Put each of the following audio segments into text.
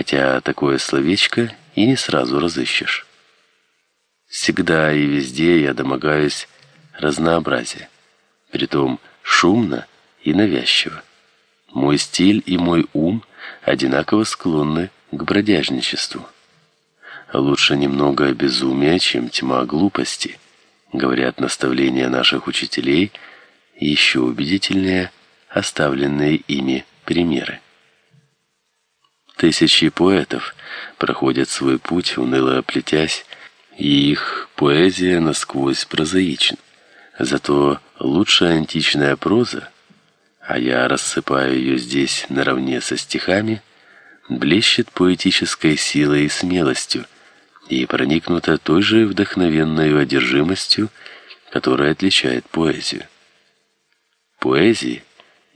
хотя такое словечко и не сразу разыщешь. Всегда и везде я домогаюсь разнообразия, притом шумно и навязчиво. Мой стиль и мой ум одинаково склонны к бродяжничеству. Лучше немного безумия, чем тьма глупости, говорят наставления наших учителей, и еще убедительнее оставленные ими примеры. Тысячи поэтов проходят свой путь, уныло плетясь, и их поэзия насквозь прозаична. Зато лучшая античная проза, а я рассыпаю ее здесь наравне со стихами, блещет поэтической силой и смелостью и проникнута той же вдохновенной одержимостью, которая отличает поэзию. Поэзии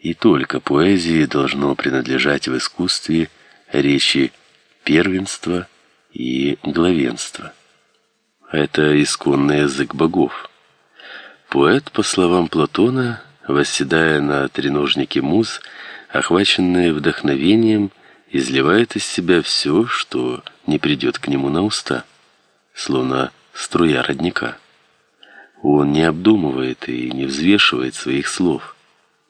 и только поэзии должно принадлежать в искусстве речи первенство и главенство. Это исконный язык богов. Поэт, по словам Платона, восседая на треножнике муз, охваченный вдохновением, изливает из себя все, что не придет к нему на уста, словно струя родника. Он не обдумывает и не взвешивает своих слов,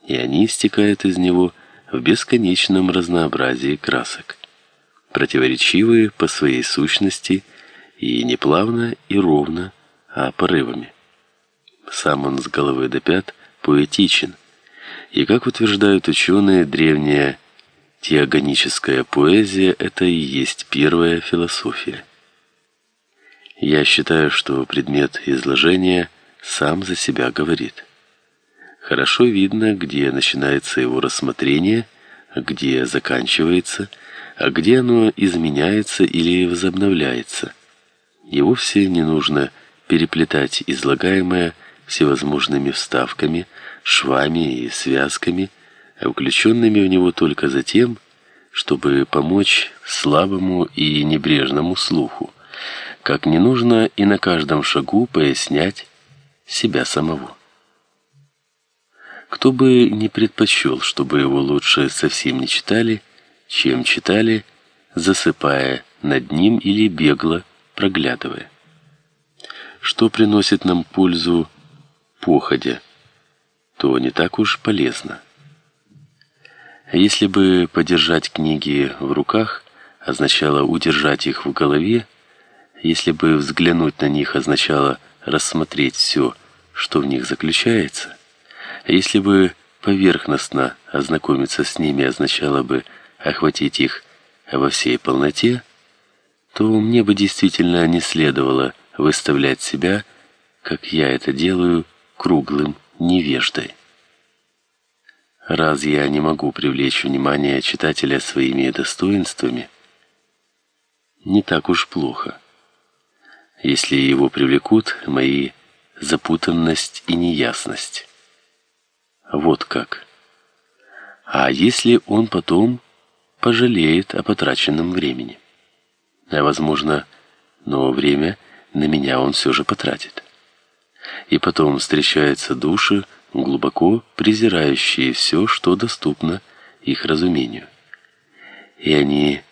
и они истекают из него в бесконечном разнообразии красок, противоречивые по своей сущности и не плавно и ровно, а порывами. Сам он с головы до пят поэтичен, и, как утверждают ученые, древняя теогоническая поэзия – это и есть первая философия. Я считаю, что предмет изложения сам за себя говорит. Хорошо видно, где начинается его рассмотрение, где заканчивается, а где оно изменяется или возобновляется. И вовсе не нужно переплетать излагаемое всевозможными вставками, швами и связками, включенными в него только за тем, чтобы помочь слабому и небрежному слуху, как не нужно и на каждом шагу пояснять себя самого. Кто бы не предпочел, чтобы его лучше совсем не читали, чем читали, засыпая над ним или бегло проглядывая. Что приносит нам пользу походя, то не так уж полезно. Если бы подержать книги в руках означало удержать их в голове, если бы взглянуть на них означало рассмотреть все, что в них заключается, если бы поверхностно ознакомиться с ними означало бы охватить их во всей полноте, то мне бы действительно не следовало выставлять себя, как я это делаю, круглым невеждой. Раз я не могу привлечь внимание читателя своими достоинствами, не так уж плохо. Если его привлекут мои запутанность и неясность. Вот как. А если он потом пожалеет о потраченном времени? А возможно, но время на меня он все же потратит и потом встречаются души, глубоко презирающие все, что доступно их разумению. И они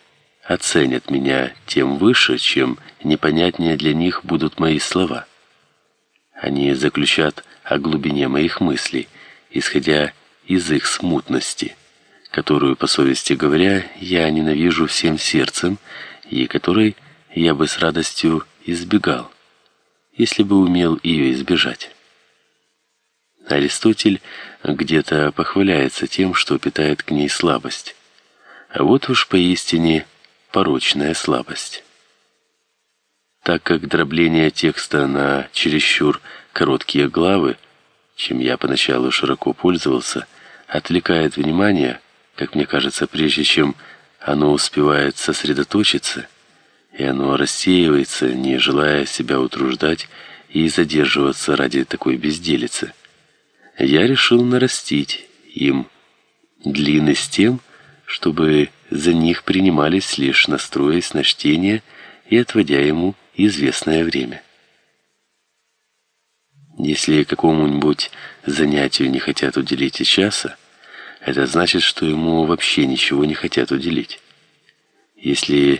оценят меня тем выше, чем непонятнее для них будут мои слова. Они заключат о глубине моих мыслей, исходя из их смутности, которую, по совести говоря, я ненавижу всем сердцем и которой я бы с радостью избегал если бы умел ее избежать. Аристотель где-то похваляется тем, что питает к ней слабость. А вот уж поистине порочная слабость. Так как дробление текста на чересчур короткие главы, чем я поначалу широко пользовался, отвлекает внимание, как мне кажется, прежде чем оно успевает сосредоточиться, и оно рассеивается, не желая себя утруждать и задерживаться ради такой безделицы. Я решил нарастить им длины с тем, чтобы за них принимались лишь настроясь на чтение и отводя ему известное время. Если какому-нибудь занятию не хотят уделить и часа, это значит, что ему вообще ничего не хотят уделить. Если